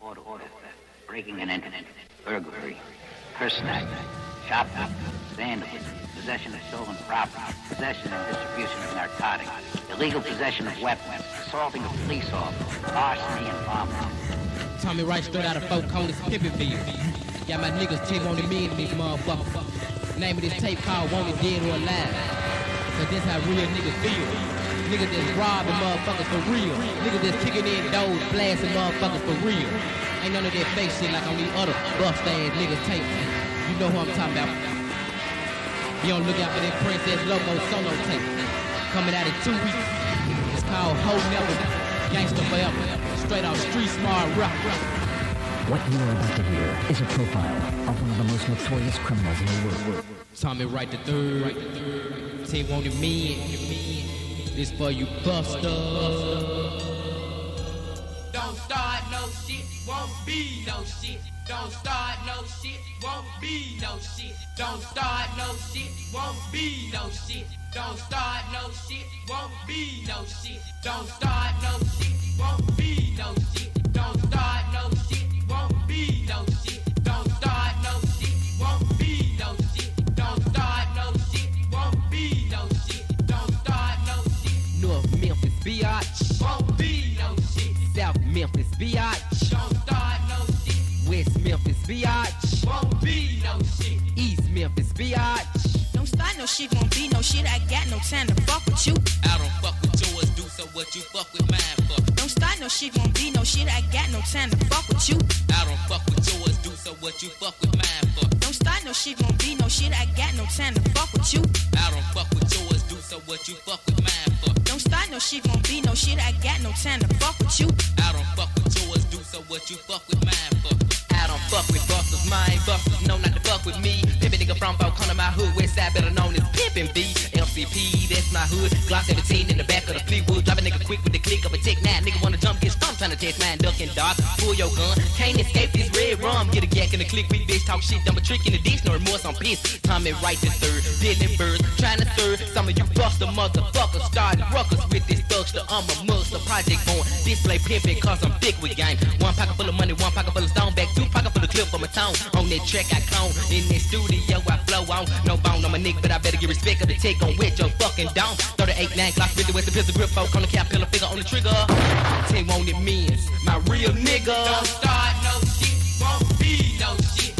auto theft, breaking and entering, burglary, person shoplifting, vandalism, possession of stolen property, possession and distribution of narcotics, illegal possession of weapons, assaulting a police officer, larceny and bombing. Tommy Wright straight out of Four Corners, Pimpinville. Got my niggas Tim on the me in this motherfucker. Name of this tape called Wanted Dead or Alive. Cause this how real niggas feel. Niggas just robbing motherfuckers for real. Niggas just kicking in doors, blasting motherfuckers for real. Ain't none of that fake shit like on these other bust ass niggas tape. You know who I'm talking about. Be on lookout for that Princess Loco solo tape. Coming out in two weeks. It's called Ho Never Gangsta Forever. Straight off Street Smart Rock. What you are about to hear is a profile of one of the most notorious criminals in the world. Tommy Wright the third. Team wanted me. This for you busters. Don't start no shit, won't be no shit. Don't start no shit, won't be no shit. Don't start no shit, won't be no shit. Don't start no shit, won't be no shit. Don't start no shit, won't be no shit. Don't start no shit, biatch. Don't start no shit, West Memphis, biatch. won't be no shit. East Memphis, biatch. Don't start no shit, won't be no shit. I got no time to fuck with you. I don't fuck with yours, do so what you fuck with mine for. Don't start no shit, won't be no shit. I got no time to fuck with you. I don't fuck with yours, do so what you fuck with mine for. Don't start no shit, won't be no shit. I got no time to fuck with you. I don't fuck with yours, do so what you fuck with mine start no shit, won't be no shit. I got no time to fuck with you. I don't fuck with yours, do so what you fuck with mine for. I don't fuck with busters, mine busters no not to fuck with me. Pimpin' nigga from Corner, my hood, west side, better known as Pimpin' B. LCP, that's my hood. Glock 17 in the back of the Fleetwood. Drop a nigga quick with the click of a tick. Now nigga wanna jump, get stumped, trying to test mine, ducking dark. Pull your gun, can't escape this red rum. Get a yak in the click, we bitch talk shit, dumb a trick in the ditch, no remorse on piss. Tommy Wright to third, dealing birds, trying to stir. Some of you buster motherfuckers starting ruckus with this thugster. I'm a mugster, project born. Display pimpin' cause I'm thick with game. One pocket full of money, one pocket full of stone back, two pocket full of clip for my tone. On that track I clone, in that studio I flow on. No bone on my neck, but I better get respect of the take on with your fucking dome. 38 9 Glock 50 with the pistol grip, folk on the cap, pillar figure on the trigger. Ten wanted men's, my real nigga. Don't start no shit, won't be no shit.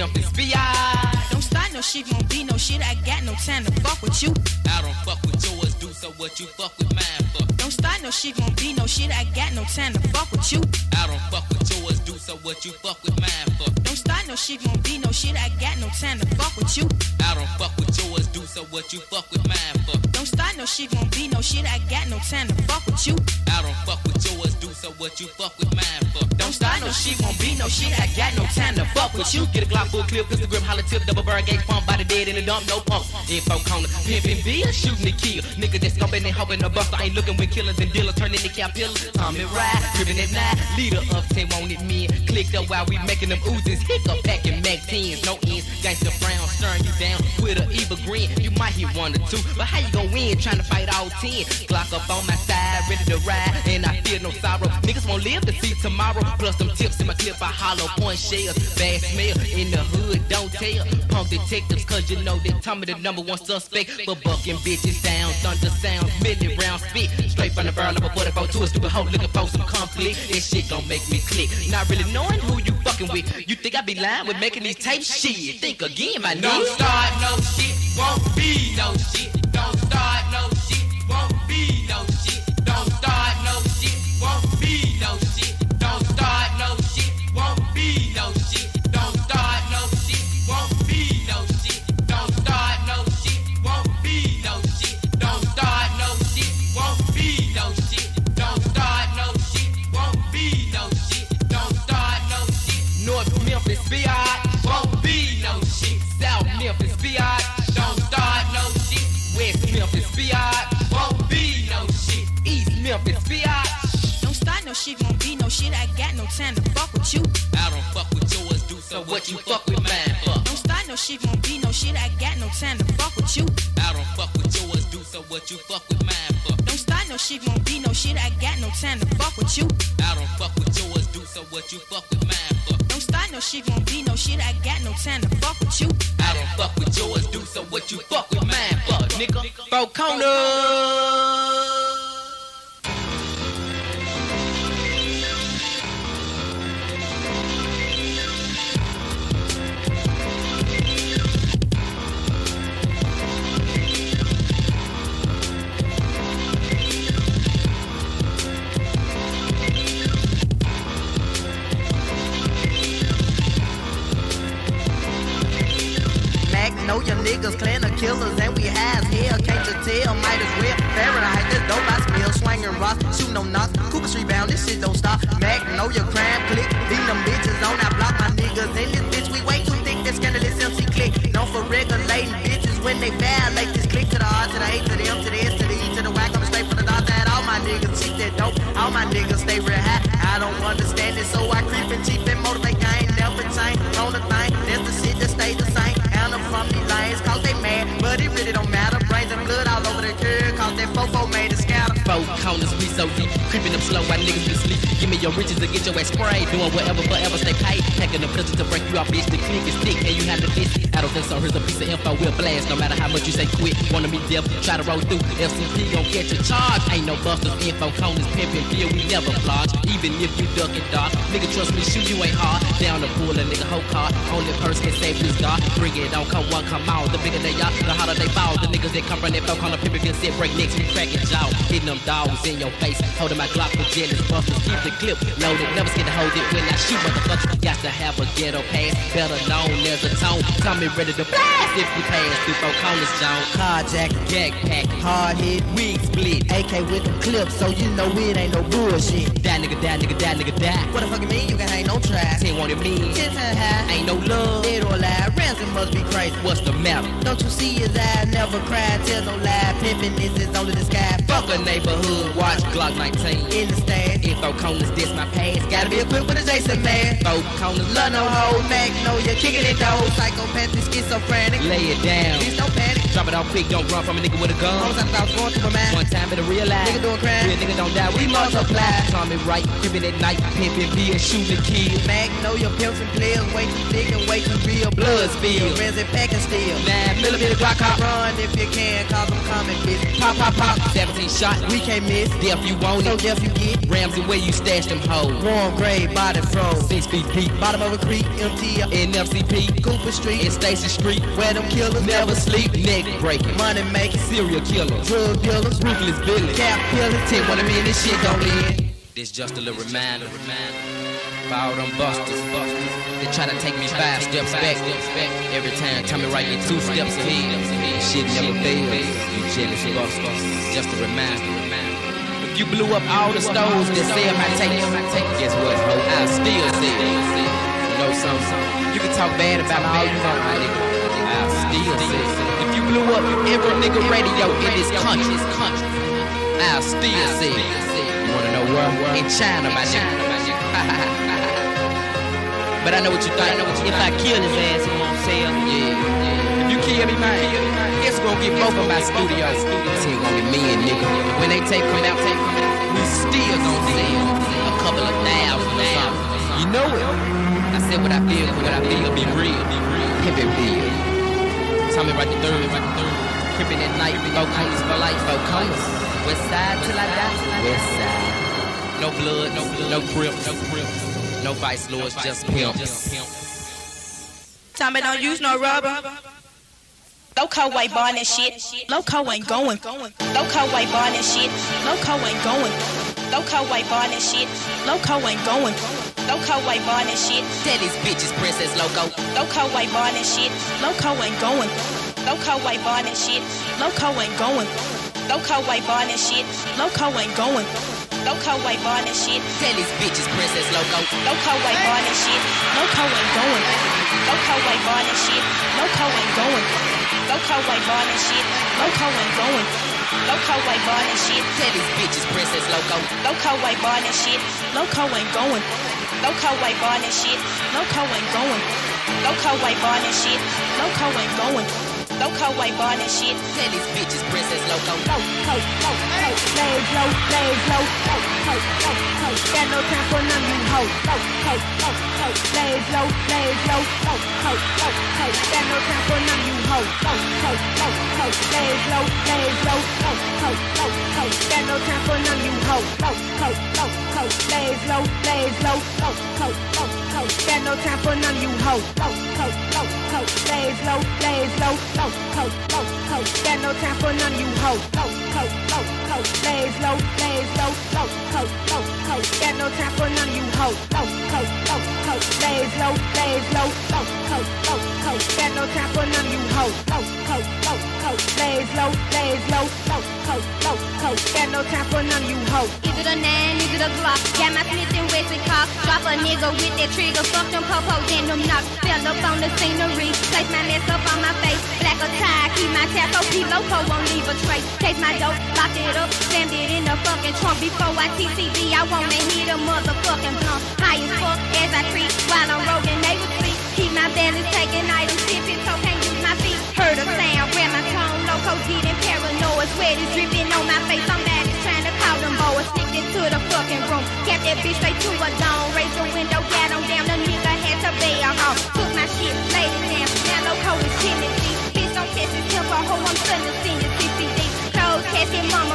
West Memphis, biatch. Don't start no shit, won't be no shit. I got no time to fuck with you. I don't fuck with yours, do so what you fuck with mine for. Start no shit, won't be no shit. I got no time to fuck with you. I don't fuck with yours, do so what you fuck with mine for. Don't start no shit, won't be no shit. I got no time to fuck with you. I don't fuck with yours, do so what you fuck with mine for. Don't start no shit, won't be no shit. I got no time to fuck with you. I don't fuck with yours, do so what you fuck with mine for. Don't start no shit, won't be no shit. I got no time to fuck with you. Get a Glock full clip, pistol grip, holla tip, double burn gauge, pump, body dead in the dump, no pump. Info corner, pimpin' B, shooting the kill. Nigga that's scumpin' and hoping the buster ain't looking with killers and dealers, turning the cap. Tommy ride, drippin' at nine, leader of 10 wanted men. Clicked up while we making them oozes, hiccup packing Mac 10s, no ends. Gangsta Brown, staring you down with a evil grin. You might hit one or two, but how you gon' win trying to fight all 10? Glock up on my side, ready to ride, and I feel no sorrow. Niggas won't live to see tomorrow. Plus them tips in my clip, I hollow point shells. Bad smell in the hood, don't tell. Pump detectives, cause you know that Tommy the number one suspect for bucking bitches down. Thunder sounds, million round spit. Straight from the of a 44 to a stupid hoe looking for some conflict. This shit gon' make me click. Not really knowing who you fucking with. You think I be lying with making these tapes? Shit, think again, my Don't start no shit, won't be no shit. Don't start shit, won't be no shit. I got no time to fuck with you. I don't fuck with yours, do so what you fuck with mine for? Don't start no shit, won't be no shit. I got no time to fuck with you. I don't fuck with yours, do so what you fuck with mine for? Don't start no shit, won't be no shit. I got no time to fuck with you. I don't fuck with yours, do so what you fuck with mine for? Don't start no shit, won't be no shit. I got no time to fuck with you. I don't fuck with yours, do so what you fuck with mine for, nigga? Four corners. Knocks. Cooper Street bound, this shit don't stop. Mac, know your crime click. Beat them bitches on, I block my niggas. In this bitch, we way too thick. That scandalous MC click. Known for regulating bitches when they violate this click to the R, to the A, to the M, to the S, to the E, to the Y. Coming straight from the dot that all my niggas cheat that dope. All my niggas stay real high. I don't understand it, so I creep and cheap Creeping up slow while niggas be sleep. Give me your riches to get your ass sprayed. Doing whatever, forever, stay paid. Packing the pistol to break you off, bitch. The click is thick, and you have the fist. I don't think so. Here's a piece of info, we'll blast. No matter how much you say quit. Wanna meet death, try to roll through. FCP gon' get your charge. Ain't no busters, info, corners, pimpin' deal. We never plodge. Even if you duck and dodge. Nigga, trust me, shoot you ain't hard. Down the pool, a nigga, whole car. Only person can save this God. Bring it on, come one, come out. The bigger they are, the harder they fall. The niggas that come from that phone, call the people can sit, break necks, we cracking jaw. Hitting them dogs in your face. Holding my Glock with jealous busters. Keep the clip loaded. Never scared to hold it when I shoot motherfuckers. Got to have a ghetto pass. Better known as a tone. Me ready to blast if we pass four corners, John. Carjack, Gag pack. hard hit, Wig split. AK with the clips, so you know it ain't no bullshit. That nigga, that nigga, that nigga, die. What the fuck you mean? You can hang no track. Ten wanted me. Ten times high, Ain't no love. dead or alive. Ransom must be crazy. What's the matter? Don't you see his eye? Never cry, tell no lie. Pimpin' is only the sky. Fuck a neighborhood. Watch Glock 19. In the stand. Info corners, this my past. Gotta be equipped with a Jason man. Four corners, Love no hoe, magnolia, kicking it though. Psychopathic, schizophrenic. lay it down. Please don't panic. Drop it off quick, don't run from a nigga with a gun. Almost I was going through my mind. One time better realize. Nigga doing crime. Real nigga don't die, we multiply. Tommy Wright, cribbing at night, pimping, being shooting kids. Magnolia, pimps and players, way too thick and way too real. Blood spill. Friends and packing steel. Nine millimeter Glock hop. Run if you can, cause I'm coming, bitch. Pop, pop, pop. 17 shot. We can't miss. Death you want So it. deaf you get. Ramsey, where you stash them hoes. Warm grave, body froze. Six feet deep. Bottom of a creek, empty up. NFCP. Cooper Street, In Stacy Street. where them killers Never sleep. Neck breaking. Money making, Serial killers. drug dealers, Ruthless villains. cap killers. Ten one of me and this shit don't end. This just a little reminder. For all them busters. busters. They try to take me five steps back. Every time, tell me right, you two steps ahead. Shit never fails. You jealous busters. Just a reminder. You blew up all the stoves that sell my tape, guess what, ho? I still sell. You know something? You can talk bad about all you want, my nigga. I still sell. If you blew up every nigga radio in this country, I'll still sell. You wanna know where? In China, my nigga. but I know what you think. I know what you If I kill his ass, he won't sell. yeah. If you kill me, man, it's gonna get both of my studios. See, only me and nigga. When they take come out, take come out, we still gonna sell a couple of thousand something. You know it. I said what I feel, what I feel, be real, be real. Pimp it real. Tommy Wright the third, right the third. Crippin' at night, four corners for life, four corners. West side till I die. West side. No blood, no blood, no grip, no grip. No vice lords, just pimps. Tommy don't use no rubber. Loco ain't buying that shit. Loco ain't going. Loco ain't buying that shit. Loco ain't going. Loco ain't buying that shit. Loco ain't going. Loco ain't buying that shit. Tell these bitches, Princess Loco. Loco ain't buying that shit. Loco ain't going. Loco ain't buying that shit. Loco ain't going. Loco ain't buying that shit. Loco ain't going. Loco ain't buying that shit. Tell these bitches, Princess Loco. Loco ain't buying that shit. Loco ain't going. Loco ain't buying that shit. Loco ain't going. Loco ain't buying that shit. Loco ain't going. Loco white bar and shit. Tell these bitches Princess Loco. Loco white bar and shit. Loco ain't going. Loco white bar and shit. Loco ain't going. Loco white bar and shit. Loco ain't going. Loco white bar and shit. Tell these bitches Princess Loco. Low, low, low, low, lays low, lays low, low, low, low, low. Got no time for none of you hoes. Low, low, low, low, lays low, lays low, low, low, low, low. Got no time for none of you hoes. Low, low, low, low, lays low, lays low, low, low, low, low. Got no time for none of you hoes. Low, low, low, low, lays low, lays low, low, low, low, Got no time for none of you hoes. Low, low, low, low, lays low, lays low, low, low. Got no time for none of you hoes. Low, low, low, lays low, lays low, low, low, low, low. Got no time for none of you hoes. Low, low, low, low, lays low, lays low, low, low, low, low. Got no time for none of you hoes. Low, low, low, low, lays low, lays low, low, low, low, low. Got no time for none of you hoes. Is it a nine? Is it a Glock? Got my Smith and Wesson cock. Drop a nigga with that trigger. Fuck them popos and them knocks. Fell up on the scenery. Place my mess up on my face. Black or tie. Keep my tap. OP loco won't leave a trace. Take my dope. Locked it up. Slammed it in the fucking trunk. Before I TCB, I wanna hit a motherfucking blunt. High as fuck as I creep. While I'm rolling, they would sleep. Keep my balance. Taking items. Sipping. So can't use my feet. Heard a sound. Grab my tone. Loco getting paranoid. Sweat is dripping on my face. i'm Somebody's trying to call them boys. Sneaked into the fucking room. Kept that bitch straight to a dome. Raised the window, got on down. The nigga had to bail home. Took my shit, laid it down. Now loco is chilling. see. Bitch don't catch this temper. Ho, I'm suddenly senior CCD. Clothes casket, mama crying. Ain't got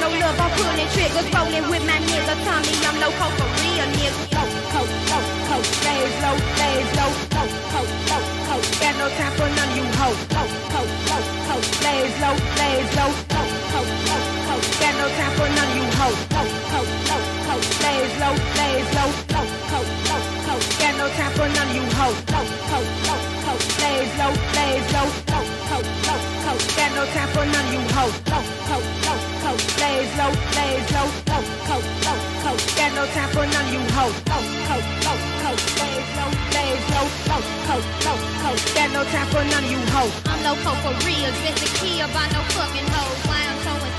no love. I'm pulling triggers. Rolling with my nigga. Tommy, I'm loco for real, nigga. Low, low, low, low, lays low, lays low, low, low, low, low. Got no time for none of you hoes. Low, low, low, low, lays low, lays low, low, low, low, low. Got no time for none of you hoes. Low, low, low, low, lays low, lays low, low, low, low, low. Got no time for none of you hoes. Low, low, low, low, lays low, low. Got no time for none you hoes. Low, low, low, low. Got no time for none you hoes. Low, low, low, low. Got no time for none you hoes. I'm no loco for real, just a kid by no fucking hoes. Why I'm so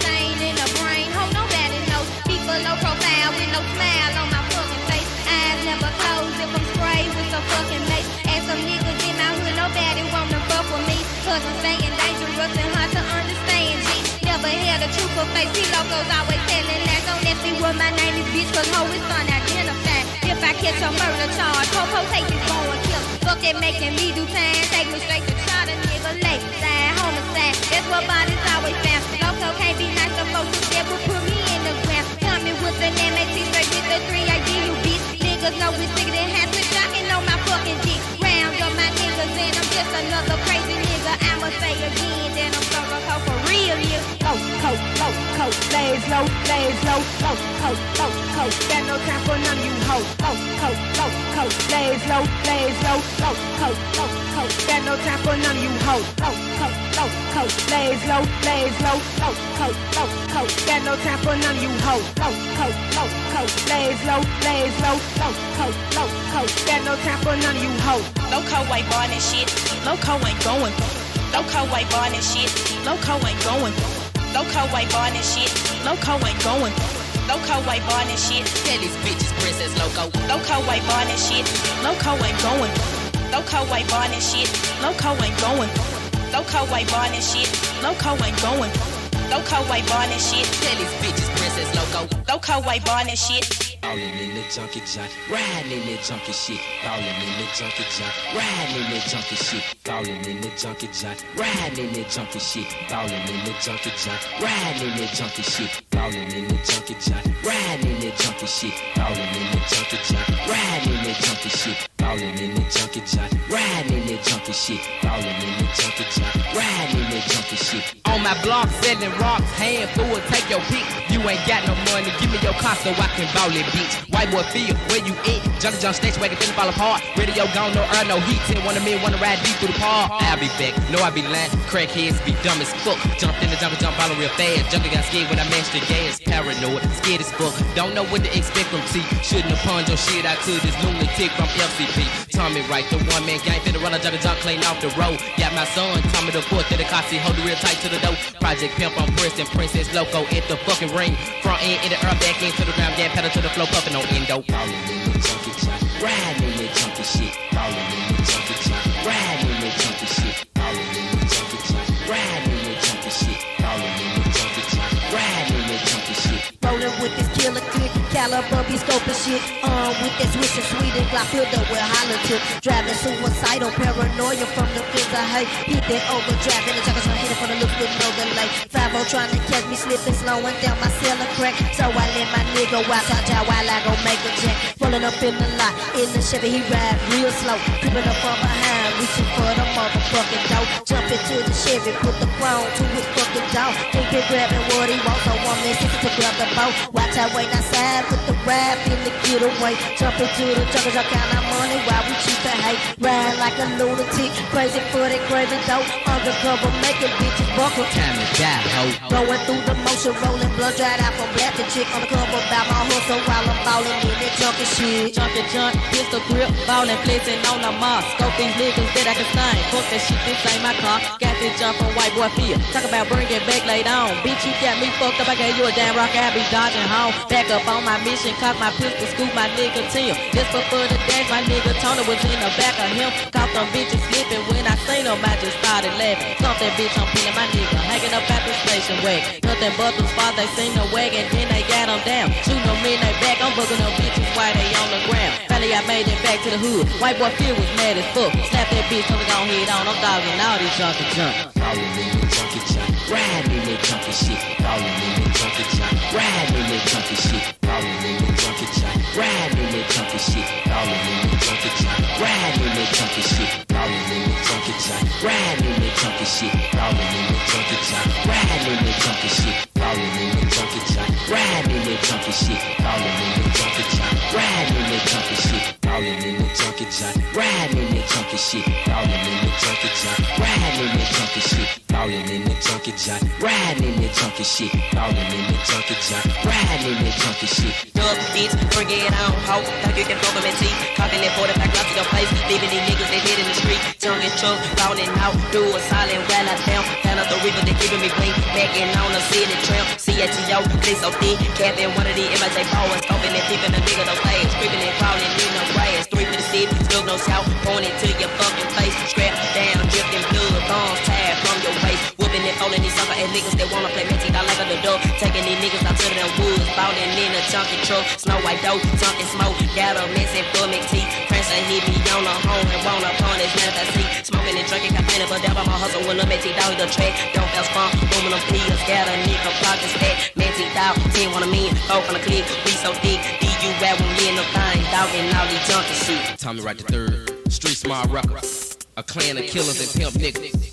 Cause I'm staying dangerous and hard to understand, G. Never hear the truth of face. P locos always telling lies. Don't ask me what my name is, bitch, cause ho is unidentified. If I catch a murder charge, Popo take this going kill. Fuck that making me do time, take me straight to the nigga late. Side, homicide, that's what bodies always found. Loco can't be nice to folks who would put me in the ground. Coming with an MAT straight with the 3 ID, you bitch. Niggas know we sicker than hands with jocking on my fucking dick. Round up my niggas and I'm just another crazy nigga. I'ma say again that I'm so loco for real, nigga. Low, low, low, low, lays low, lays low, low, low, low, low. Got no time for none you hoes. Low, low, low, low, lays low, lays low, low, low, low, low. Got no time for none you hoes. Low, low, low, low, lays low, lays low, low, low, low, low. Got no time for none you hoes. Low, low, low, low, lays low, lays low, low, low, low, low. Got no time for none you hoes. Loco bar and shit. Loco ain't going. Loco white bar and shit. Loco ain't going. Loco white bar and shit. Loco ain't going. Loco white bar and shit. Tell these bitches Princess Loco. Loco white bar and shit. Loco ain't going. Loco white bar and shit. Loco ain't going. Loco white bar and shit. Loco ain't going. Loco white bar and shit. Tell these bitches Princess Loco. Loco white bar and shit. Ballin' in the junkie joint, riding in the junkie shit. Ballin' in the junkie joint, riding in the junkie shit. Ballin' in the junkie joint, riding in the junkie shit. Ballin' in the junkie joint, riding in the junkie shit. Ballin' in the junkie joint, riding in the junkie shit. Ballin' in the junkie joint, riding in the junkie shit. Ballin' in the junkie joint, riding in the junkie shit. Ballin' in the junkie riding in the junkie shit. On my block, selling rocks, handful, take your pick. You ain't got no money, give me your car so I can ball it, bitch. White boy feel where you at? Johnny John snatch wagon, finna fall apart. Radio gone, no air, no heat. Ten of me wanna ride deep through the park. I'll be back. No, I be lying. Crackheads be dumb as fuck. Jumped in the jungle, jump all real fast. Jungle got scared when I mashed the gas. Paranoid, scared as fuck. Don't know what to expect from T. Shouldn't have punched your shit out to this lunatic from FCP. Tommy Wright, the one man gang finna run a Johnny John clean off the road. Got my son, Tommy the fourth, to the Kasi, hold it real tight to the dough. Project Pimp on Preston, Princess Loco at the fucking ring. Front end in the earth, back into the ground, gas pedal to the flow, puffin' on endo. Ballin' in the junkie riding in that junkie shit. Ballin' caliber be scoping shit. On with that switch and sweet and Glock filled up with hollow tip. Driving suicidal, paranoia from the things I hate. Hit that overdrive and the juggers are hitting for the loop with no delay. 5 trying to catch me slipping, slowing down my ceiling crack. So I let my nigga watch out while I go make a check. Rolling up in the lot, in the Chevy, he ride real slow. Creeping up from behind, reaching for the motherfucking door. Jump into the Chevy, put the chrome to his fucking jaw. Think he grabbing what he wants, so one man six to grab the boat. Watch out, wait outside with the rap in the getaway. Jump into the jungle, jump count our money while we cheat the hate. Ride like a lunatic, crazy for that crazy dope. Undercover, making bitches buckle. Time to die, ho. Going through the motion, rolling blood dried out from black. The chick on the cover about my hustle while I'm falling in that junkie shit. Junkie junk, pistol grip, ballin', flexing on the mob. Scope these niggas that I can sing. Fuck that shit, this ain't my car. Got this jump on white boy feel. Talk about bringing back laid on. Bitch, you got me fucked up. I gave you a damn rock, I be dodging home. Back up on my mission, cock my pistol, scoop my nigga Tim. Just before the dash, my nigga Tony was in the back of him. Caught them bitches slipping. When I seen them, I just started laughing. Something bitch, I'm pinning my nigga. Hanging up at the station wagon. Nothing but them spots, they seen the wagon, then they got them down. Shooting them in they back, I'm booking them bitches while they on the ground. Finally, I made it back to the hood. White boy Phil was mad as fuck. Slap that bitch, told her go head on. I'm dogging all these junkie junk. Ballin' in that junkie joint, riding in that junkie shit. Ballin' in that junkie joint, riding in that junkie shit. Ballin' in that junkie joint, riding in that junkie shit. Ballin' in that junkie joint, riding in that junkie shit. Ballin' in that junkie joint, riding in that junkie shit. Ballin' in that junkie joint, riding in that junkie shit. Ballin' in that junkie joint, riding in that junkie shit. Dub bitch, bring it on, ho. Think you can teeth. Cocking that 40 back to your place. Leaving these niggas they hit in the street. Tongue and truck, falling out. Do a silent while I down. Down up the river, they giving me green. Backing on the city tramp. CHO, they so thick. Capping one of the MJ boys. Scoping and peeping the nigga those legs. Creeping and crawling in the grass. Three for the city, still no south. Pointing to your fucking face. Scrap down, dripping blood. Bombs tied from your waist. And folding these sucker ass niggas that wanna play mentee. I like a the dog. Taking these niggas out to them woods. Falling in a chunky truck. Snow white dope, chunky smoke. Got a messing full McTee. Pressure hit me on the home and want upon his manifest see. Smoking and drinking, complaining, but down by my hustle when the Mac T-Dog the track. Don't fast fun, booming them pills. Got a nigga block and stack. Mac T-Dog, 10 one of me. Four from the clip, we so thick. DU rap when we in the thing. Dogging all these junkie shit. Tommy Wright the third. Street Smart Records. A clan of killers and pimp niggas.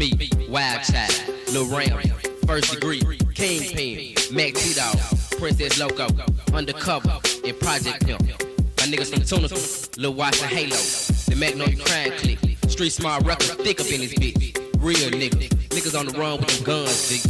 Me, Wild Child, Lil Ram, First Degree, Kingpin, Mac T-Dog, Princess Loco, Undercover, and Project Pimp. My niggas from Tuna, Lil Watson Halo, the Magnolia Crime Click, Street Smart Records, thick up in this bitch. Real niggas, niggas on the run with them guns, G.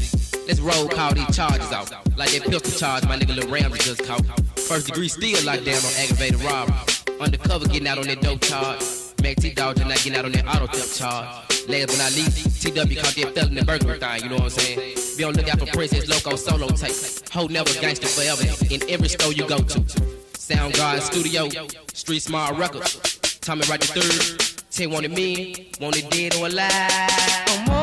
Let's roll call these charges out. Like that pistol charge my nigga Lil Ramsey just caught. First degree still locked down on aggravated robbery. Undercover getting out on that dope charge. Mac T Dog just not getting out on that auto theft charge. Last but not least, TW caught that felon burglary thing, you know what I'm saying? Be on lookout for Princess Loco solo tape. Hold never gangster forever in every store you go to. Sound Guard Studio, Street Smart Records. Tommy Wright the third. 10 wanted me, wanted dead or alive.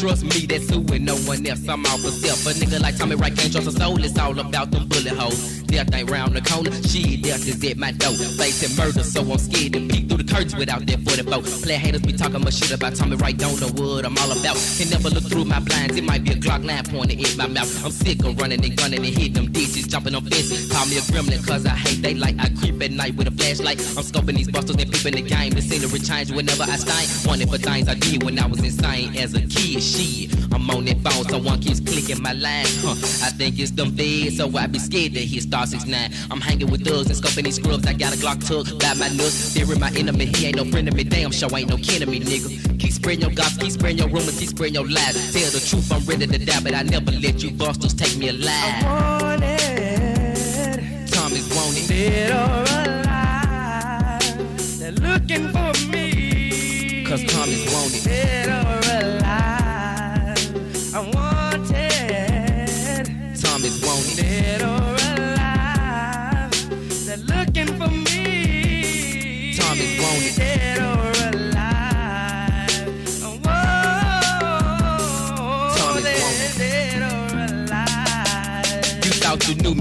Trust me, that's who and no one else. I'm off myself. A nigga like Tommy Wright can't trust a soul. It's all about them bullet holes. Death ain't round the corner. Shit, death is at my door. Facing murder, so I'm scared to peek through the curtains without that 44. Play haters be talking much shit about Tommy Wright. Don't know what I'm all about. Can never look through my blinds. It might be a Glock 9 pointed in my mouth. I'm sick of running and gunning and hitting them ditches, jumping on fences. Call me a gremlin, cause I hate they. I creep at night with a flashlight. I'm scoping these busters and peeping the game. The scenery change whenever I stain. Wanted for things I did when I was insane as a kid. Shit, I'm on that phone, someone keeps clicking my line. Huh, I think it's them feds, so I be scared to hit star 69. I'm hanging with thugs and scoping these scrubs. I got a Glock took by my nuts. They're in my enemy, he ain't no friend of me. Damn, show ain't no kin of me, nigga. Keep spreading your gossip, keep spreading your rumors, keep spreading your lies. Tell the truth, I'm ready to die, but I never let you busters take me alive. Tommy's wanted. dead or alive. They're looking for me. Cause Tommy's wanted. Dead or alive. I'm wanted.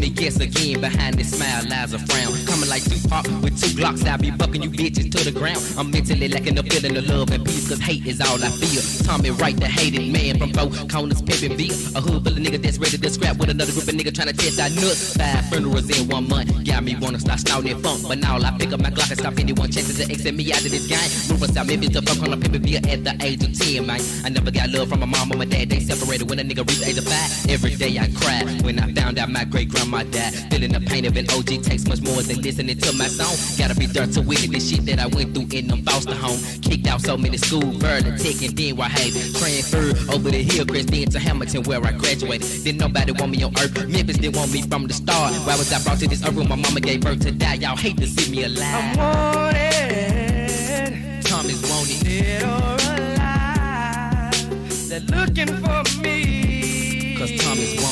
Knew guess again. Behind this smile lies a frown. Coming like Tupac with two Glocks, I be bucking you bitches to the ground. I'm mentally lacking the feeling of love and peace, cause hate is all I feel. Tommy Wright, the hated man from both corners, pimping beer. A hood full of niggas that's ready to scrap with another group of niggas trying to test our nuts. Five funerals in one month, got me wanna start snouting funk. But now I pick up my Glock and stop anyone chances to exit me out of this game. Moving South Memphis to fuck on a pimping beer at the age of 10, man. I never got love from my mom or my dad, they separated when a nigga reached the age of five. Every day I cry when I found out my great grandma died. Feeling the pain of an OG takes much more than listening to my song. Gotta be dirt to witness this shit that I went through in them foster home. Kicked out so many school, Vernon, Tech, and then Wahave. Transferred over the Hillcrest, then to Hamilton where I graduated. Didn't nobody want me on earth. Memphis didn't want me from the start. Why was I brought to this earth when my mama gave birth to die? Y'all hate to see me alive. wanted. Tommy's wanted. Dead or alive. They're looking for me. Cause Tommy's wanted.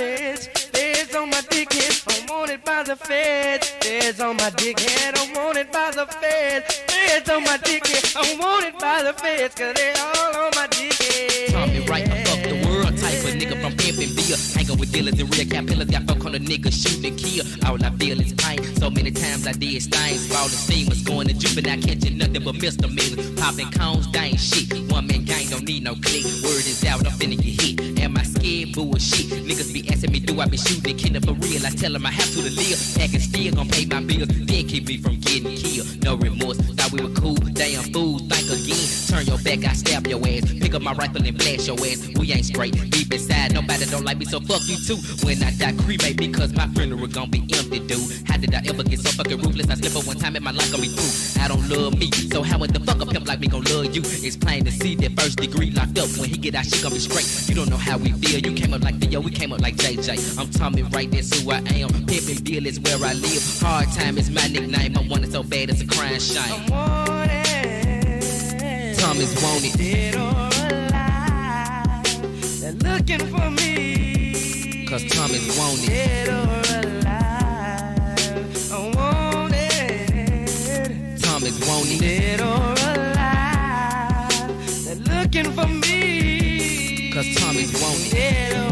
Feds. Feds on my dickhead. I'm wanted by the feds. Feds on my dickhead. I'm wanted by the feds. Feds on my dickhead. I'm wanted by the feds. Cause they all on my dickhead. Tommy Wright, I fuck the world type of nigga from pimping beer. Hanging with dealers and real cap pillars. Got folk on the nigga shooting and kill. All I feel is pain. So many times I did stains. Falling steamers. Going to juvenile catching nothing but misdemeanors. Popping cones, ain't shit. One man gang don't need no click. Word is out, I'm finna get hit. Scared? Bullshit. Niggas be asking me, do I be shooting killing for real? I tell them I have to to live. Packing still gon' pay my bills. Then keep me from getting killed. No remorse. Thought we were cool. Damn fools. Think again. Turn your back, I stab your ass. Pick up my rifle and blast your ass. We ain't straight. Deep inside, nobody don't like me, so fuck you too. When I die, cremate because my funeral gon' be empty, dude. How did I ever get so fucking ruthless? I slip up one time and my life gon' be through. I don't love me, so how in the fuck a pimp like me gon' love you? It's plain to see that first degree locked up. When he get out, shit gon' be straight. You don't know how we feel. You came up like Theo, we came up like JJ. I'm Tommy Wright, that's who I am. Pimpin' deal is where I live. Hard time is my nickname. I want it so bad it's a crying shame. Tommy's wanted. Dead or alive. They're looking for me. Cause Tommy's wanted. Dead or alive. I'm wanted. Tommy's wanted. Dead or alive. Cause Tommy's wanted.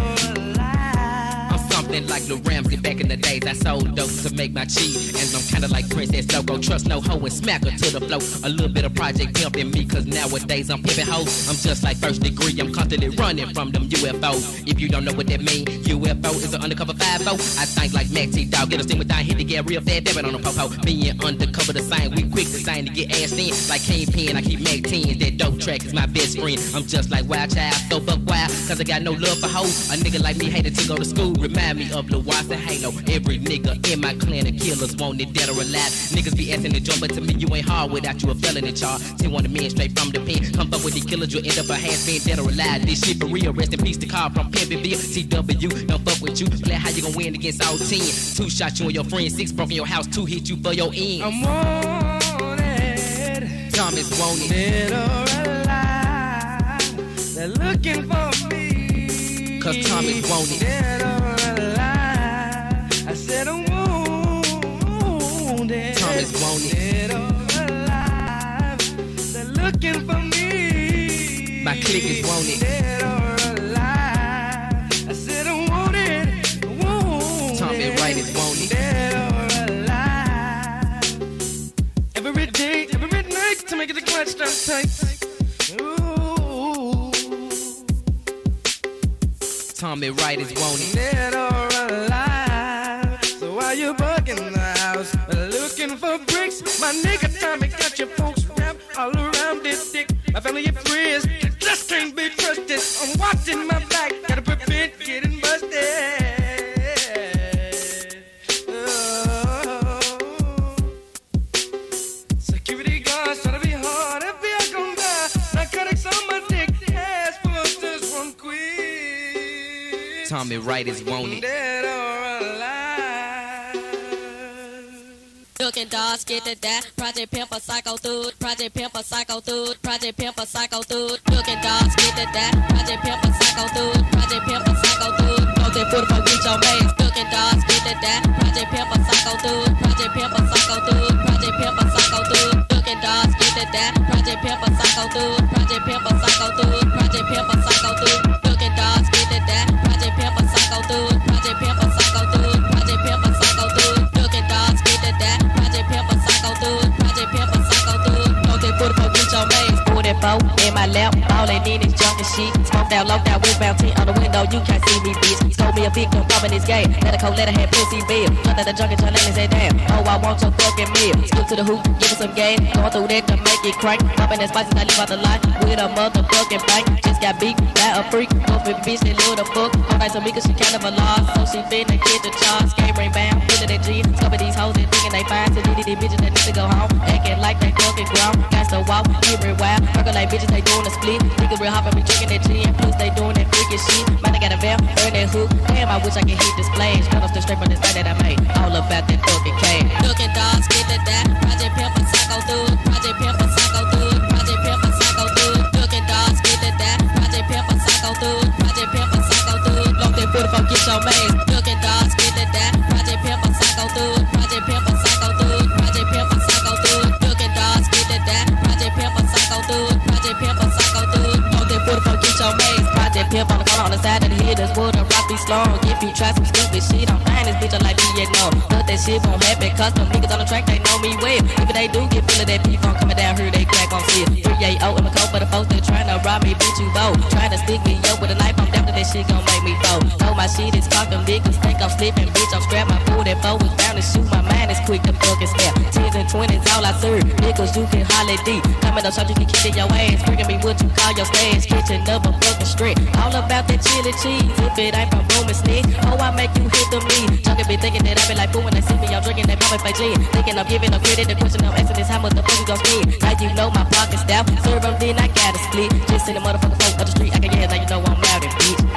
Like Lil Ramsey back in the days. I sold dope to make my cheese. And I'm kinda like Princess Loco. Trust no hoe and smack her to the flow. A little bit of project pimp in me, cause nowadays I'm pimping hoes. I'm just like first degree. I'm constantly running from them UFOs. If you don't know what that means, UFO is an undercover 5 I think like Mac T Dog. Get a steam without hit to get real fat. It on the popo. Being undercover the same. We quick same to get ass in. Like Kingpin, I keep Mac 10. That dope track is my best friend. I'm just like Wild Child, so buck wild. Cause I got no love for hoes. A nigga like me hated to go to school. Remind me me of the wise and halo. Every nigga in my clan of killers wanted dead or alive. Niggas be asking to jump, but to me you ain't hard without you a felony charge. Ten one men straight from the pen. Come fuck with the killers, you'll end up a hands being dead or alive. This shit for real. Rest in peace to call from Pimpinville. TW, don't fuck with you. Play how you gon' win against all ten. Two shots you and your friend, six broke in your house, two hit you for your ends. I'm wanted. Thomas wanted. Dead or alive. They're looking for me. Cause Thomas wanted. Dead or Thomas wanted. Alive. They're looking for me. My clique is wanted. Dead or alive. I said I'm wanted. Wounded. Tommy Wright is wanted. Dead or alive. Every day, every night to make it a clutch tight. Ooh. Tommy Wright is wanted. Dead or my nigga Tommy got your folks wrapped all around this dick. My family and friends just can't be trusted. I'm watching my back, gotta prevent getting busted. Oh. Security guards try to be hard, FBI gon' die. Narcotics on my dick, ass posters from Queens. Tommy Wright is wanted. Looking dogs get to that. Project Pimp a psycho dude. Project Pimp a psycho dude. Project Pimp a psycho dude. Looking dogs get to that. Project Pimp a psycho dude. Project Pimp a psycho dude. Don't say for the get your mates. Looking dogs get to that. Project Pimp a psycho dude. Project Pimp a psycho dude. Project Pimp a psycho dude. Looking dogs get to that. Project Pimp a psycho dude. Project Pimp a psycho dude. Project Pimp a psycho dude. In my lap. All they need is junk and shit. Smoke down, locked out, wristband tint on the window. You can't see me, bitch. Told me a victim, pumping this game. Medical letter had pussy bill. Jumped at the junk and turned and said, damn. Oh, I want your fucking meal. Scoop to the hoop, give it some game. Going through that to make it crank. Popping that spices, I live out the line with a motherfucking bank. Just got beat by a freak. For bitch, they little the fuck. All night so me, cause she kind of a loss. So she finna get the charge. Game ring bam, put it in G. Of these hoes, they thinking they fine. So these bitches that need to go home. Acting like they fucking grown. Got to walk, it wild. Percolate bitches, they doing a split. Niggas real hot, but be drinking that gin. Plus, they doing that freaking shit. Man, they got a veil, burn that hook. Damn, I wish I could hit this flash. Cut off the straight from the side that I made. All about that fucking cash. Looking dogs, get to that. Project Pimp a psycho dude. Project Pimp a psycho dude. Project Pimp a psycho dude. Looking dogs, get to that. Project Pimp a psycho dude. Project Pimp a psycho dude. Long that 44, get your maze. Pimp on the corner on the side of the hill. That's wood and rock be slow. If you try some stupid shit, I'm fine. This bitch I like no. But that shit won't happen. Cause them niggas on the track, they know me well. If they do get full of that P-Funk coming down here, they crack on shit. 3 8 in the coat for the folks that tryna rob me, bitch, you both. Tryna stick me up with a knife, I'm down to that shit gon' make me fold. Know my shit is cocked, them niggas think I'm slipping, bitch, I'm strapped. My food and four is bound to shoot, my mind is quick to fucking snap. Tens and twenties, all I serve. Niggas, you can holler deep. Coming up, shot you can kick in your ass. Bringing me what you call your stash. Kitchen up a fucking strip. All about that chili cheese. If it ain't from boom and sneak, oh, I make you hit them lead. Junkie be thinking that I be like boom when they see me, I'm drinking that pop fake gin. Thinking I'm giving them credit, the question I'm asking is how much the fuck you gon' spend. Now you know my pocket style. Serve them, then I gotta split. Just in the motherfucking folk of the street, I can get it, now you know I'm out and bitch.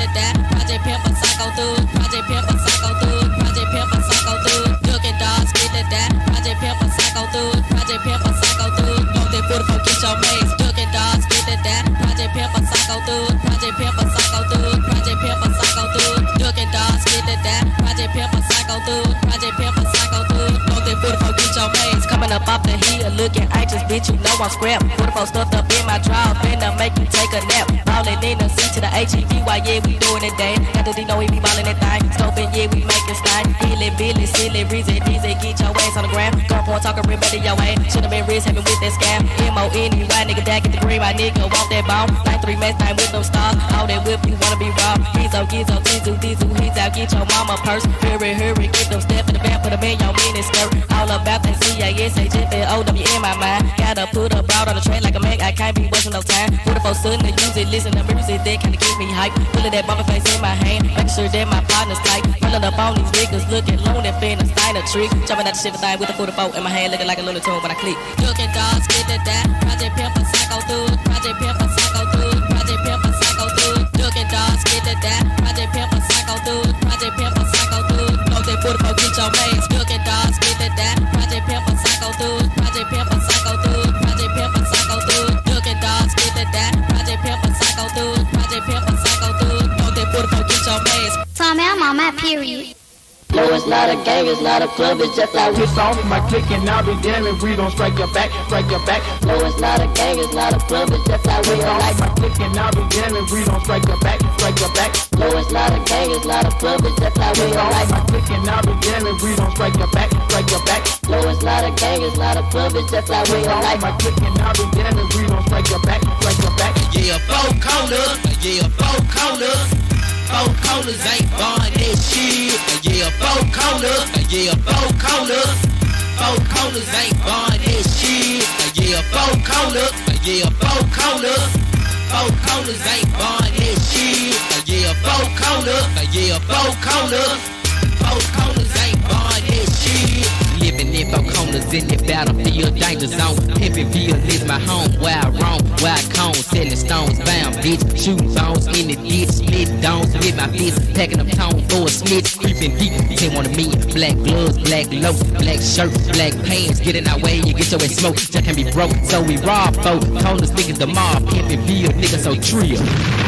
To that. Project Pimp a psycho dude. Project Pimp a psycho dude. Project Pimp a psycho dude. Looking dogs, get to that. Project Pimp a psycho dude. Project Pimp a psycho dude. Don't they put get your maze. Looking dogs, get to that. Project Pimp a psycho dude. Project Pimp a psycho dude. Project Pimp a psycho dude. Looking dogs, get to that. Project Pimp a psycho dude. Project Pimp a psycho dude. Don't they put get your maze. Coming up the hill, looking anxious, bitch. You know I'm scrap. Put stuffed up in my drawer, finna make you take a nap. Ballin' in the C to the H B Y, yeah, we doing it day. Got the D know we be ballin' that thing. Scoping, yeah, we making stein. Billy, Billy, silly, breezy, breezy, get your ass on the ground. Go point talking real better your way. Should've been wrist having with that scam. M O N E Y, nigga, that get the green, my nigga, walk that bone. Like three match time with no stars. All that whip, you wanna be raw. He's on, he's on, Tizu, Dizu, he's out, get your mama purse. Hurry, hurry, get them step in the back, put them in your mini skirt. All about that C-I-S-H-F-L-O-W in my mind. Gotta put a broad on the track like a Mac, I can't be wasting no time. 44 sudden to use it, listen to music that kinda keep me hype. Pulling that bumper face in my hand, making sure that my partner's tight. Pulling up on these niggas looking lonely, finna sign a trick. Jumping out the shit thing with a 44 in my hand, looking like a Looney Tune when I click. Looking dogs, get the that. Project Pimp a psycho thug. Project Pimp a psycho thug. Project Pimp a psycho thug. Looking dogs, get the that. Project Pimp a psycho thug. Project Pimp a psycho thug. Don't that 44 get your mask. Looking dogs, get the that. Project Pimp a psycho thug. Project Pimp a psycho thug. Project psycho thug. Looking dogs, get the that. Project Pimp a psycho thug. Project Pimp a psycho thug. Don't that 44 get your mask. Tommy, I'm on my period. No, it's not a gang, it's not a club, it's just like Piss off my click and I'll be damned if we don't strike your back, strike your back. No, it's not a gang, it's not a club, it's just like we Piss don't off like my click and I'll be damned if we don't strike your back, strike your back. No, it's not a gang, it's not a club, it's just like we Piss don't off like my click and I'll be damned if we don't strike your back, strike your back. No, it's not a gang, it's not a club, it's just like we Piss don't off like my click and I'll be damned if we don't strike your back, strike your back. Yeah, four corners, yeah, four corners. Four corners ain't born that shit. Yeah, four corners, yeah, four corners. Four corners ain't born that shit. Yeah, four corners, yeah, four corners. Four corners ain't born that shit. Yeah, four corners, yeah, four corners. Four corners ain't born that shit. Living in four corners in the battlefield, danger zone. Pimpin' Ville is my home. Where I roam, where I cone, selling stones, bound bitch, shooting zones in the ditch, split domes with my fist, packing up tone for a snitch, creeping deep. Ten on a million, black gloves, black loafs, black shirt, black pants. Get in our way, you get your ass smoked. Just can't be broke, so we rob folk. Corners niggas the mob, Pimpin' Ville, niggas so trill.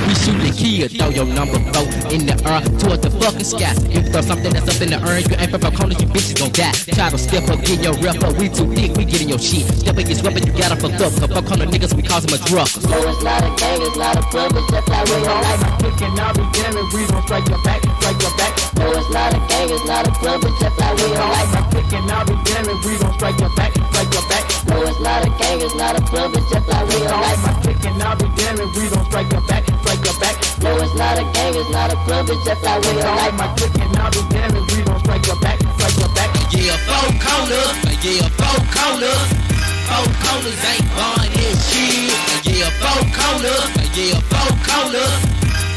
We shoot and kill, throw your number vote in the air towards the fucking sky. You throw something that's up in the urn, you ain't four corners, you bitches gon' die. Try to step up, get your up. We too thick, we getting your shit. Step get weapon, you gotta fuck up. Cause four corner niggas, we cause them a drug. No, it's not a gang, it's not a club, it's just like we don't like click and I'll be damned we don't strike your back, strike your back. No, it's not a gang, it's not a club, it's just like we don't like click and I'll be we don't strike your back, strike your back. No, it's not a gang, it's not a club, it's just like we don't like click and I'll be damned we don't strike your back, strike your back. No, it's not a gang, it's not a club, it's just like we don't like my click and I'll be damned we your strike your back. Yeah, four corners, yeah, four corners. Four corners ain't born that shit. Yeah, four corners, yeah, four corners.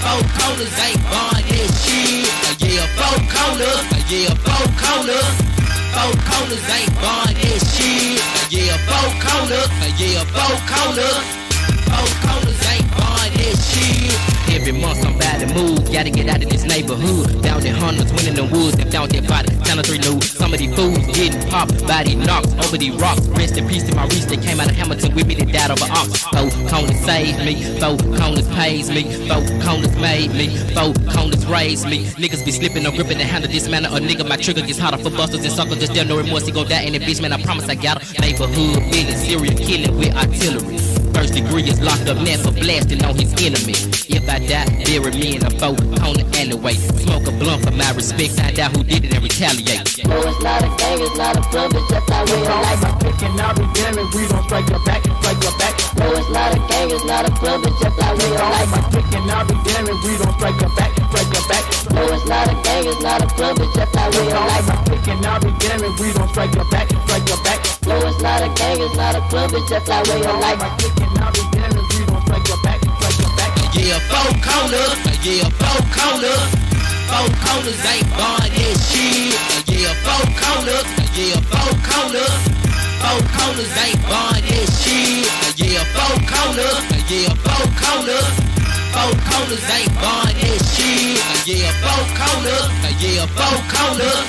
Four corners ain't born that shit. Yeah, four corners, yeah, four corners. Four corners ain't born that shit. Yeah, four corners, yeah, four corners. Four corners ain't that shit. Every month somebody move, gotta get out of this neighborhood. Down in hundreds, winning the woods, they found their body. Channel 3 news, some of these fools getting popped, body knocks over these rocks. Rest in peace to my reach, they came out of Hamilton with me, they died over ox. Four corners saved me, four corners pays me, four corners made me, four corners raised me. Niggas be slipping, no gripping the handle this manner. A nigga, my trigger gets hotter for busters and suckers. Just there, no remorse, he gon' die in the bitch, man. I promise I got a neighborhood villain, serial killing with artillery. First degree locked up now for blasting on his enemy. If I die, bury me in a four corner alleyway. Smoke a blunt for my respect, find out who did it and retaliate. No, it's not a gang, it's not a club, it's just like we Piss don't off like my click and I'll be damned we don't strike your back, strike your back. No, it's not a gang, it's not a club, it's just like we Piss don't off like my click and I'll be damned we don't strike your back, strike your back. No, it's not a gang, it's not a club, it's just like we Piss don't off like my click and I'll be damned we don't strike your back, strike your back. No, it's not a gang, it's not a club, it's just back, strike your back. Yeah, four corners, yeah, four corners. Four corners ain't born that shit. Yeah, four corners, yeah, four corners. Four corners ain't born that shit. Yeah, four corners, yeah, four corners. Four corners ain't born that shit. Yeah, four corners, yeah, four corners.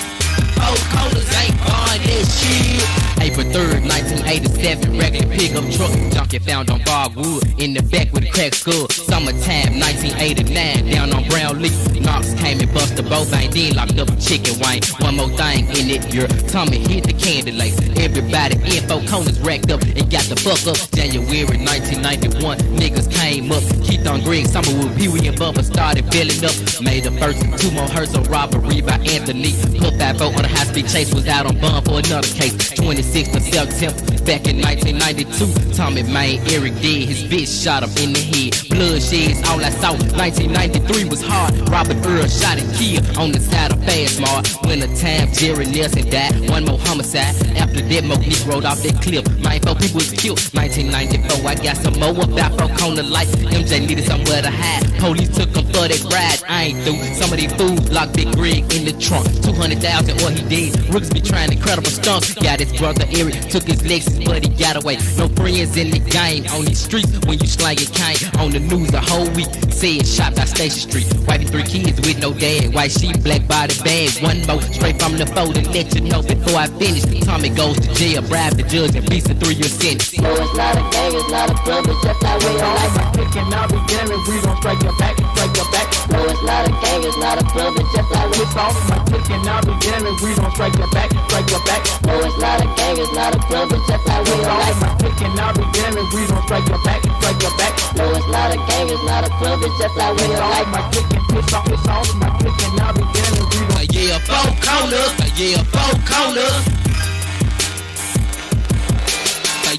Four corners ain't born that shit. April 3rd, 1987, regular pickup truck. Junkie found on Bogwood in the back with a cracked skull. Summertime, 1989, down on Brown Leaf. Knox came and busted both ain't then locked up a chicken wing. One more thing in it, your tummy hit the candy lace. Everybody in four corners racked up and got the fuck up. January 1991, niggas came up. Keith on Green, summer with Pee Wee and Bubba started filling up. Made the first two more hertz of robbery by Anthony. Put that vote on a high speed chase, was out on bond for another case. 26 8th of September. Back in 1992, Tommy Main, Eric dead, his bitch shot him in the head. Bloodshed's all I saw. 1993 was hard. Robert Earl shot and killed on the side of Fastmart. Winter time, Jerry Nelson died. One more homicide. After that, Monique rode off that cliff. People oh, was killed. 1994, I got some more about four corner life. MJ needed somewhere to hide. Police took him for that ride. I ain't through. Some of these fools locked Big Greg in the trunk. 200,000 or he dead. Rooks be trying incredible stunts. Got his brother Eric, took his Lexus, but he got away. No friends in the game. On these streets, when you slangin' cane. On the news a whole week. Said shot by Station Street. Wifey three kids with no dad. White sheep, black body bag. One more straight from the fold and let you know before I finish. Tommy goes to jail, bribe the judge, and beats a three-year sentence. No, it's not a gang, it's not a club, it's just how we like my kicking. I'll be jamming, we gon' strike your back, strike your back. No, it's not a gang, it's not a club, it's just how we off my kicking. I'll be jamming, we gon' strike your back, strike your back. No, it's not a gang, it's not a club, it's just how we like my kicking. I'll be jamming, we gon' strike your back, strike your back. No, it's not a gang, it's not a club, it's just how we like my kicking. Piss off, piss off my kicking. I'll be jamming, we gon' uh, Yeah, four corner, uh, yeah, four corner.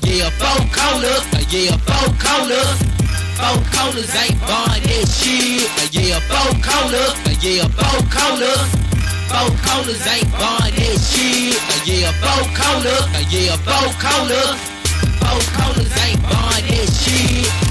Yeah, four corner, yeah, four corner. Four corners ain't born that shit. Yeah, four corner, yeah, four corner. Four corners ain't born that shit. Yeah, four corner, yeah, four corner. Four corners ain't born that shit.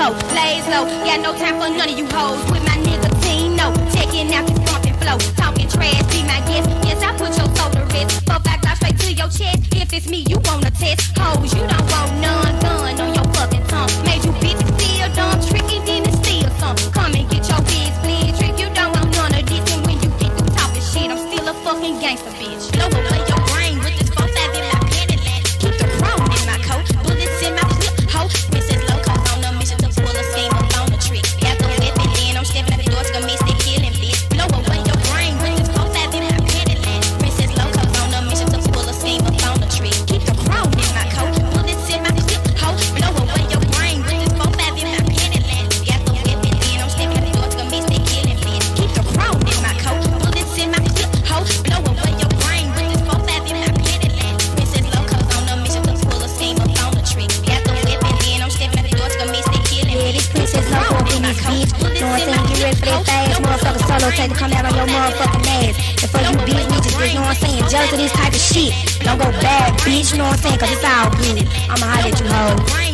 Cold, lays low. Got no time for none of you hoes with my team. No, checking out this bumping flow. Talking trash, be my guest. Yes, I put your soul to rest. Fuck, I straight to your chest. If it's me, you wanna test. Hoes, you don't want none. Gun on your fucking tongue. Made you bitches feel dumb. Tricky, then it's still some. Come and get your wigs Jealous of this type of shit. Don't go bad, bitch, you know what I'm saying? Cause it's all good. I'ma holler at you hoes.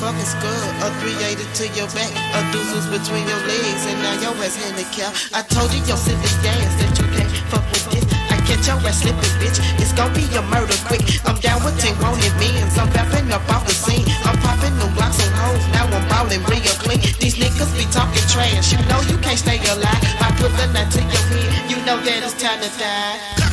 Not to your fucking skull, a 380 to your back, a deuces between your legs, and now your ass handicapped. I told you your sip is gas that you can't fuck with this. I catch your ass slipping, bitch. It's gonna be a murder quick. I'm down with 10 wanted mens. I'm bapping up off the scene. I'm popping them blocks on hoes. Now I'm ballin' real clean. These niggas be talking trash. You know you can't stay alive. I put the knife to your head. You know that it's time to die.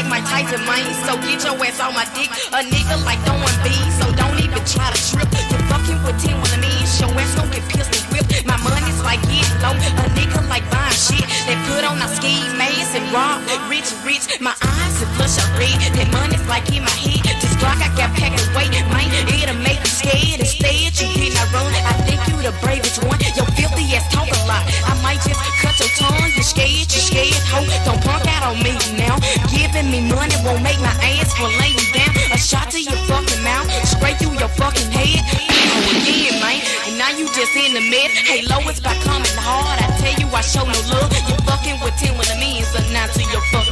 Like my Tyson, man, so get your ass on my dick. A nigga like throwing bees, so don't even try to trip. You fucking with 10 when I mean, your ass gon' get pistol whipped. My money's like getting low, a nigga like buying shit. They put on a ski mask and rob, rich, rich. My eyes are flush of red, that money's like in my head. This Glock I got packed for laying down. A shot to your fucking mouth, straight through your fucking head. Oh, again, man, and now you just in the mid. Hey, low, it's by coming hard. I tell you, I show no love. You fucking with 10 when I mean, so now to your fucking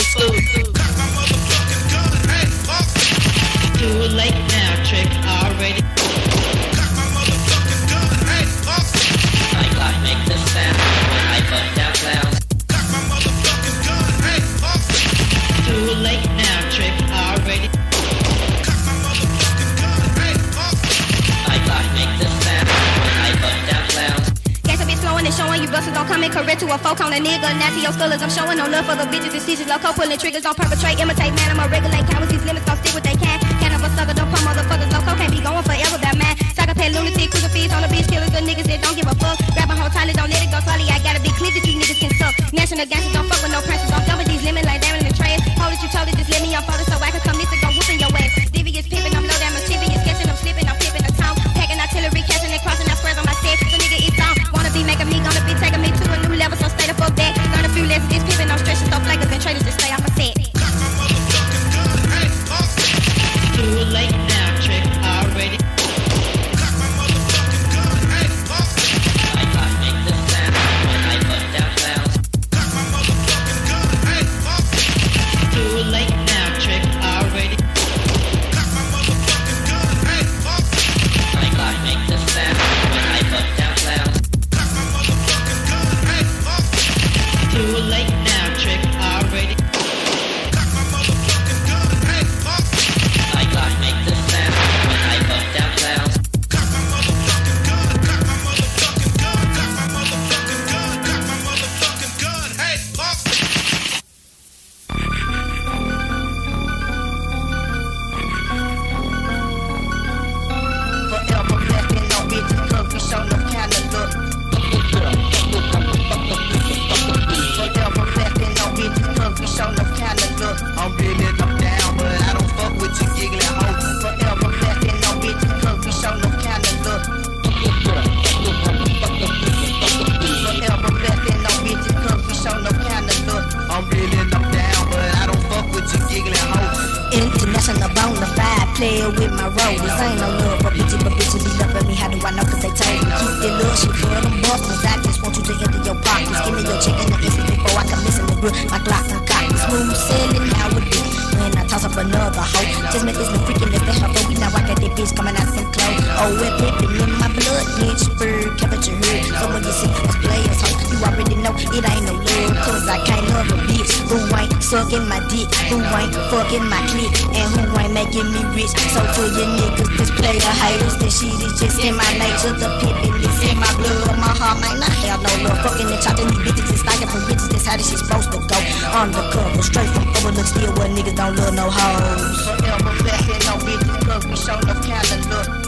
nigga. To your skullers, I'm showing no love for the bitches and stitches. Loco pulling triggers, don't perpetrate, imitate, man. I'ma regulate cowards, these limits don't stick what they can. Can't have a sucker, don't pump motherfuckers. Loco can't be going forever, that man. Psychopath, lunatic, cruiser fees on the beach, killers, the niggas that don't give a fuck. Grab a hold tightly, don't let it go slowly. I got a big clip that these niggas can suck. National gangsters don't fuck with no. Don't dump with these lemons like Darren in the trash. Hold it, you told it, just let me on photo who ain't fucking my clique, and who ain't making me rich. So to your niggas, this player haters, this shit is just in my nature. The pimpin' is in my blood, my heart might not have no love. Fucking and chopping these bitches, it's like from bitches, that's how this shit supposed to go. Undercover, straight from overlook, still where niggas don't love no hoes. Forever blessing no bitches, cause we show no kind.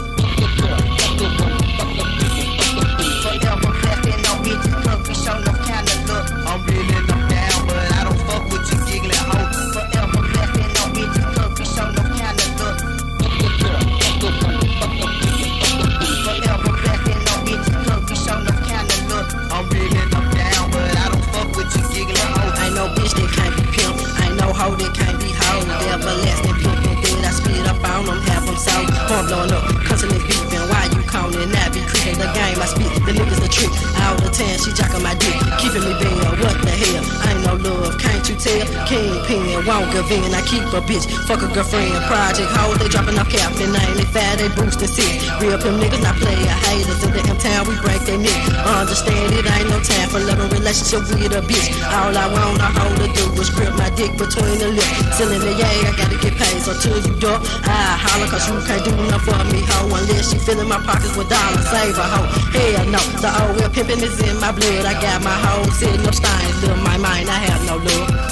Kingpin, won't give in. I keep a bitch, fuck a girlfriend. Project hoes, they dropping off cap and ain't fat, they boosting shit. Real pimp niggas, I play a haters. In the M town, we break their neck. Understand it ain't no time for loving relationship with a bitch. All I want a hoe to do is grip my dick between the lips. Selling the yay, I gotta get paid. So till you duck, I holler cause you can't do nothing for me, hoe. Unless she filling my pockets with dollars, save a hoe. Hell no, the old real pimpin' is in my blood. I got my hoe sitting up stains, little my mind, I have no love.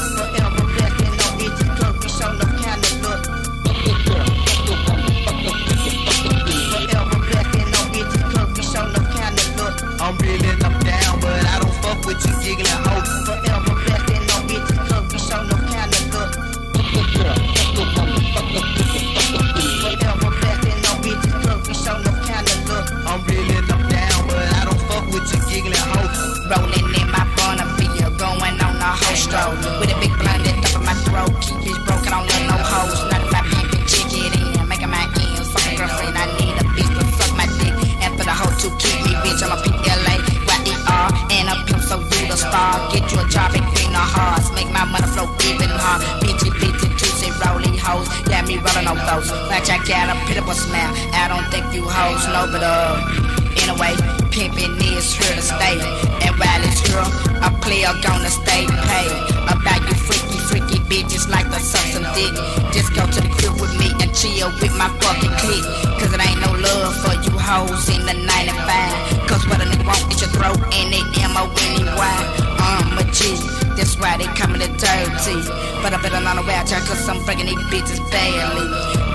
Rolling. Watch, I got a pitiful smile. I don't think you hoes know, but uh, anyway, pimpin' is here to stay. And while it's here, a player gonna stay paid. About you freaky, freaky bitches like the suck some dick. Just go to the crib with me and chill with my fucking clique. Cause it ain't no love for you hoes in the 95. Cause what a nigga want is your throat and they M-O-N-E-Y. I'm dirty. But I better not watch out cause I'm breaking these bitches badly.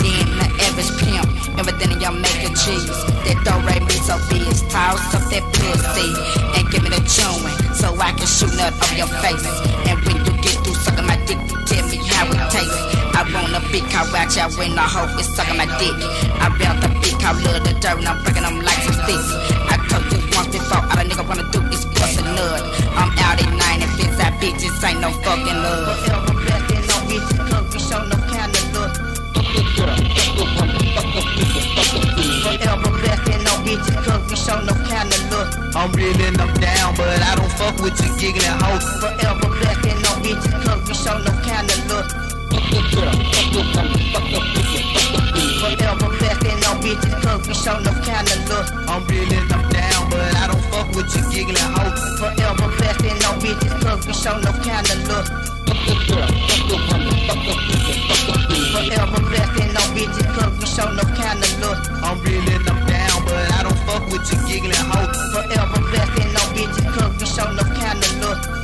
Then the average pimp, everything in your make a cheese. That don't rate me so bitch. Toss up that pussy and give me the chewing so I can shoot nut up your face. And when you get through sucking my dick, tell me how it tastes. I want a big cow out when the hoe is sucking my dick. I a big cow, love the dirt, and I'm breaking them like some sticks. Nigga wanna do is bust a nut. I'm out at nine and bitch, that bitches ain't no fucking love. Forever blessing no bitches, cause we show no kind of look. Forever blessing no bitches, cause we show no kind of look. I'm reeling them down, but I don't fuck with you giggling hoe. Forever blessing no bitches, cause we show no kind of look. Forever blessing no bitches, cause we show no kind of look. I'm reeling them with you giggling hoe. Forever blessing no bitches, cause we show no kind of look. Forever blessing no bitches, cause we show no kind of look. I'm reeling them down, but I don't fuck with you giggling hoe. Oh. Forever blessing no bitches, cause we show no kind of look.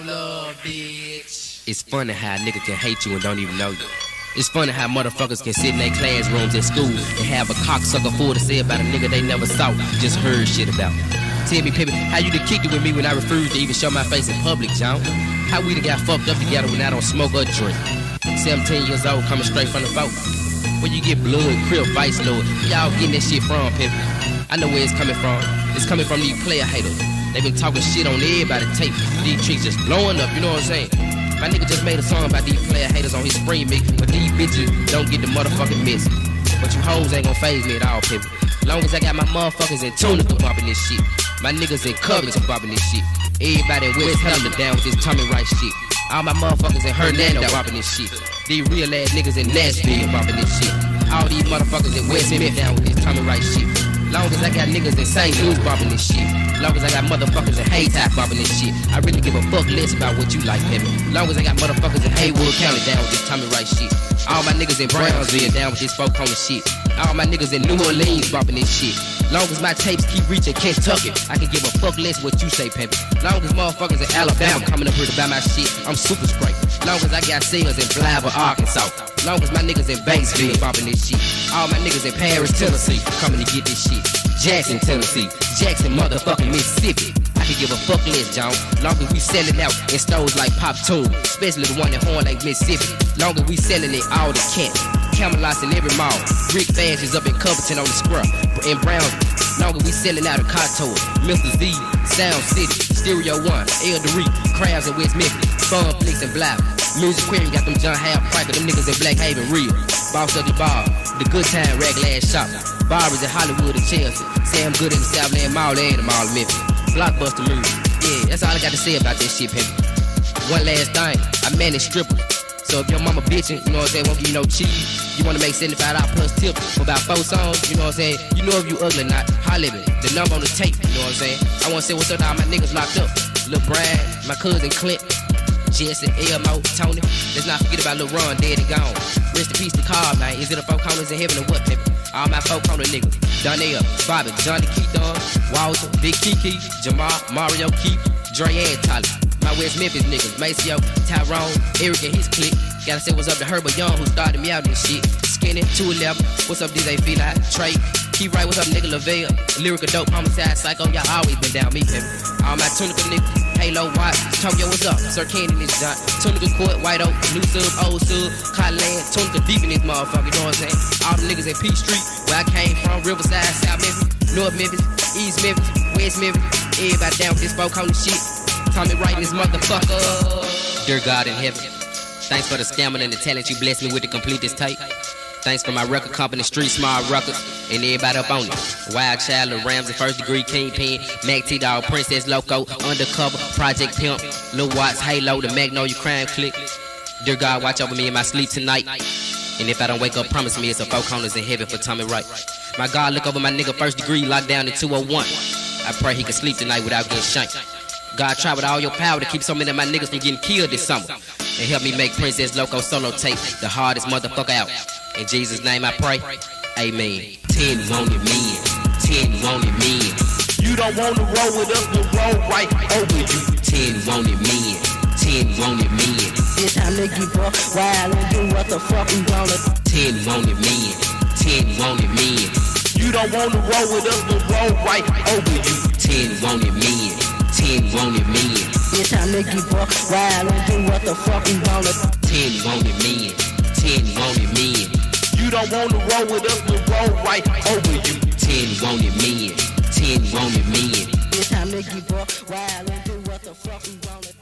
Bitch. It's funny how a nigga can hate you and don't even know you. It's funny how motherfuckers can sit in their classrooms at school and have a cocksucker fool to say about a nigga they never saw, just heard shit about. Tell me, Pippin, how you done kicked it with me when I refused to even show my face in public, John? How we done got fucked up together when I don't smoke or drink? 17 years old, coming straight from the boat. Where you get blood, crib, vice lord. Y'all getting that shit from, pimp. I know where it's coming from. It's coming from these player haters. They been talking shit on everybody tape. These tricks just blowing up, you know what I'm saying? My nigga just made a song about these player haters on his spring mix, but these bitches don't get the motherfucking miss. But you hoes ain't gon' phase me at all, pimp. Long as I got my motherfuckers in Tunica bopping this shit. My niggas in Covington bopping this shit. Everybody in West down with this Tommy Wright shit. All my motherfuckers in Hernando bopping this shit. These real ass niggas in Nashville bopping this shit. All these motherfuckers in West Memphis down with this Tommy Wright shit. Long as I got niggas in St. Louis bopping this shit. Long as I got motherfuckers in Haytop bopping this shit. I really give a fuck less about what you like, pimp. Long as I got motherfuckers in Haywood County down with this Tommy Wright shit. All my niggas in Brownsville down with this folk on the shit. All my niggas in New Orleans bopping this shit. Long as my tapes keep reaching Kentucky, I can give a fuck less what you say, pimp. Long as motherfuckers in Alabama coming up here to buy my shit, I'm super straight. Long as I got sales in Blythe, Arkansas. Long as my niggas in Batesville bopping this shit. All my niggas in Paris, Tennessee coming to get this shit. Jackson, Tennessee. Jackson, motherfucking Mississippi. I can give a fuck less, John. Long as we selling out in stores like Pop Tool, especially the one in Horn Lake, Mississippi. Long as we selling it all the camp. Camelots in every mall. Rick Bash is up in Covington on the scrub. In Brown, long as we selling out of Contour. Mr. Z, Sound City, Stereo One, El Doree, Crabs in West Memphis, Fun Flicks and Black. Music Query got them John Hal Franklin, them niggas in Black Haven, real. Boss of the bar, the good time regular ass shop. Barbers in Hollywood and Chelsea. Sam Goody in the Southland Mall and the Mall of Memphis. Blockbuster music. Yeah, that's all I got to say about this shit, pimp. One last thing, I manage strippers. So if your mama bitchin', you know what I'm saying, won't give you no cheese. You wanna make $75 plus tip for about four songs, you know what I'm saying? You know if you ugly or not, holla at me. The number on the tape, you know what I'm saying? I wanna say what's up to all my niggas locked up. Lil Brian, my cousin Clint, Jesse, Elmo, Tony. Let's not forget about Lil Ron, dead and gone. Rest in peace to Cobb, man. Is it a four corners in heaven or what, pimp? All my four corner niggas. Donnell, Bobby, Johnny Keaton, Walter, Big Kiki, Jamal, Mario Keith, Dre and Tyler. My West Memphis niggas, Maceo, Tyrone, Eric and his clique. Gotta say what's up to Herbert Young who started me out in this shit. Skinny, 211, what's up DJ Feli, Trey, Keep right, what's up nigga Lavelle, Lyrical Dope, Homicide, Psycho, oh, y'all always been down me, pimp. All my Tunica niggas, Halo, Watch, Tokyo, what's up? Sir Candy, this John, Tunica Court, White Oak, New Sub, Old Sub, Cottonland, Tunica deep in this motherfucker, you know what I'm saying? All the niggas in P Street, where I came from, Riverside, South Memphis, North Memphis, East Memphis, West Memphis, everybody down with this folk the shit. Tommy Wright in this motherfucker. Dear God in heaven, thanks for the stamina and the talent you blessed me with to complete this tape. Thanks for my record company, Street Smart Records, and everybody up on it. Wild Child, Lil Ramsey, First Degree, Kingpin, Mac T-Dog, Princess Loco, Undercover, Project Pimp, Lil Watts, Halo, the Magnolia Crime Click. Dear God, watch over me in my sleep tonight. And if I don't wake up, promise me it's a four corners in heaven for Tommy Wright. My God, look over my nigga First Degree, locked down in 201. I pray he can sleep tonight without getting shanked. God, try with all your power to keep so many of my niggas from getting killed this summer. And help me make Princess Loco solo tape the hardest motherfucker out. In Jesus' name I pray. Amen. Ten wanted men. Ten wanted men. You don't wanna roll with us, we'll roll right over you. Ten wanted men. Ten wanted men. It's time to keep up wild and do what the fuck we wanna. Ten wanted men. Ten wanted men. You don't wanna roll with us, we'll roll right over you. Ten wanted men. Ten wanted men. It's time to keep up wild and do what the fuck we wanna. Ten wanted men. Ten wanted men. You don't wanna roll with us, we'll roll right over you. Ten wanted men. Ten wanted men. It's time to keep up wild and do what the fuck we